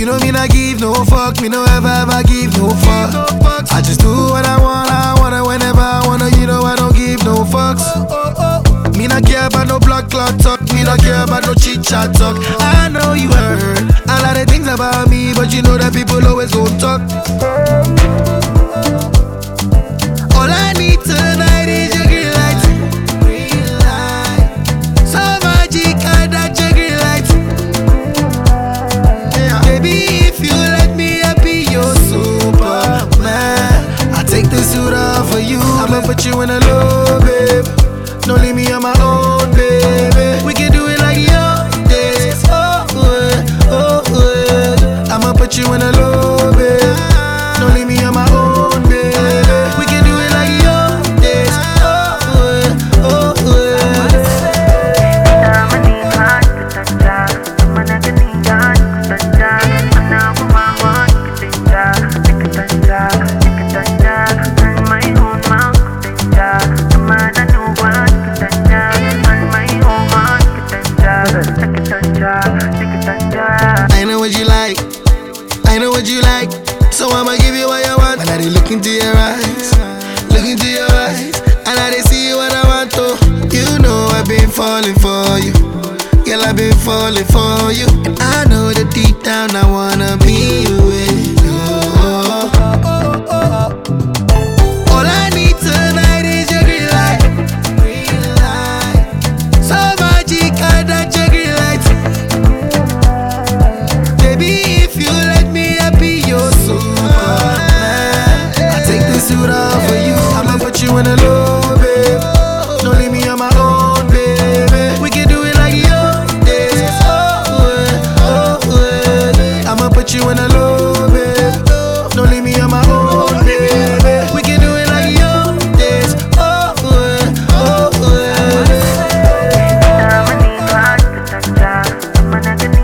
You know me not give no fuck, me no ever ever give no fuck. I just do what I want, I wanna whenever I wanna. You know I don't give no fucks. Me not care about no blood clot talk, me not care about no chit chat talk. I know you heard a lot of things about me, but you know that people always gon' talk. Suit off for you. I'ma put you in a low, babe. Don't leave me on my own, baby. We can do it like your days. Oh, oh, uh. I'ma put you in a low, look into your eyes, look into your eyes, and I dey see what I want to. You know I've been falling for you. Girl, I've been falling for you. And I know that when I love, babe. Don't leave me on my own, baby. We can do it like the old days. Oh, oh, oh, I'ma put you in a love, babe. Don't leave me on my own, baby. We can do it like old days. Oh, oh, oh, oh.